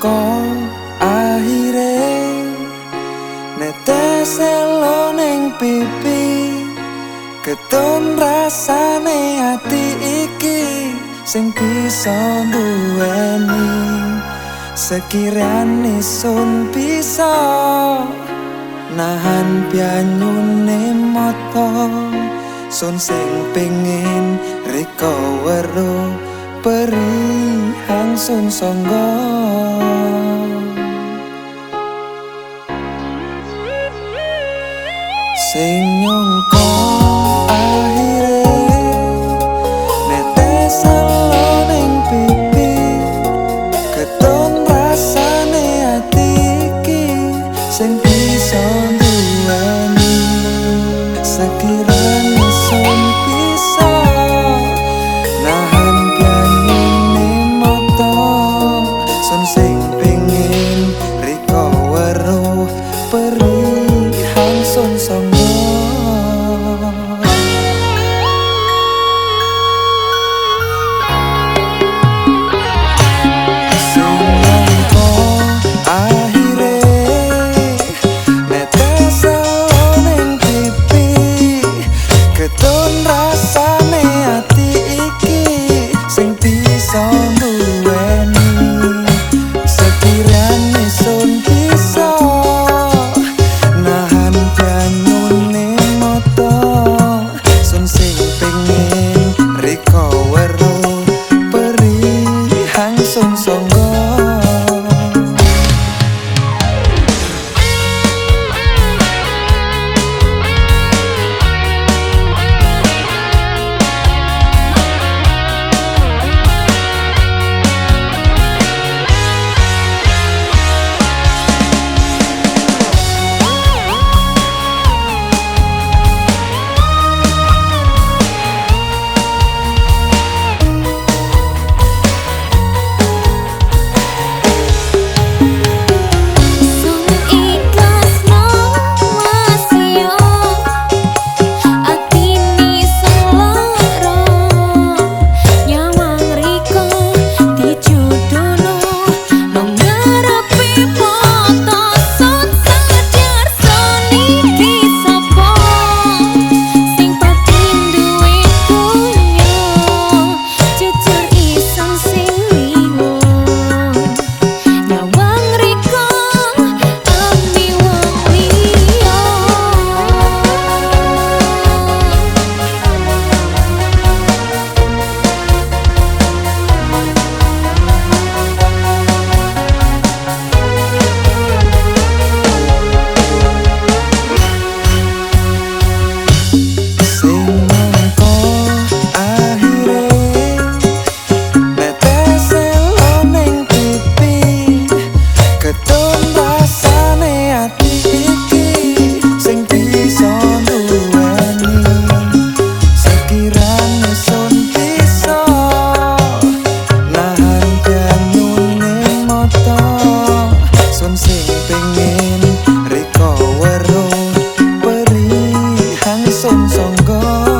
Nyongko akhire netes elo ning pipi keton rasane ati iki sing bisa duweni. Sekirane sun bisa nahan pianyune moto sun sing pengin riko weruh peri sun songgo sing nyongko Oh.